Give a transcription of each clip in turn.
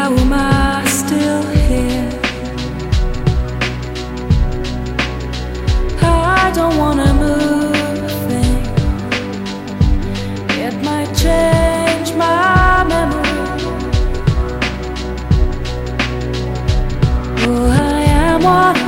how am I still here? I don't wanna move, it might change my memory. I am what.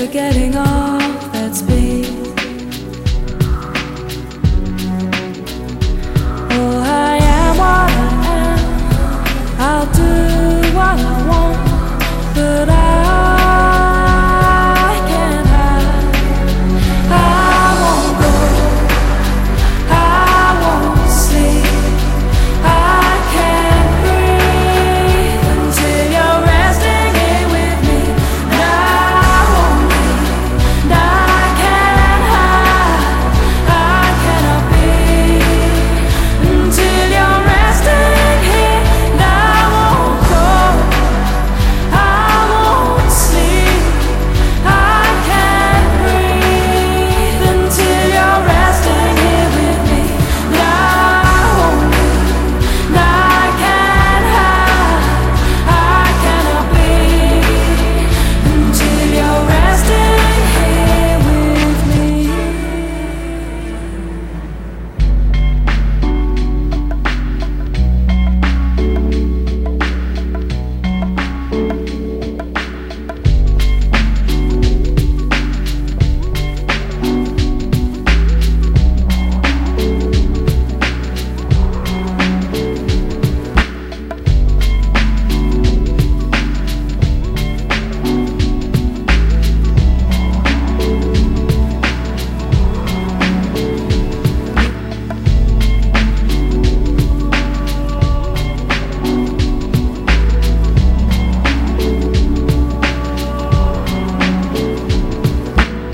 for getting on.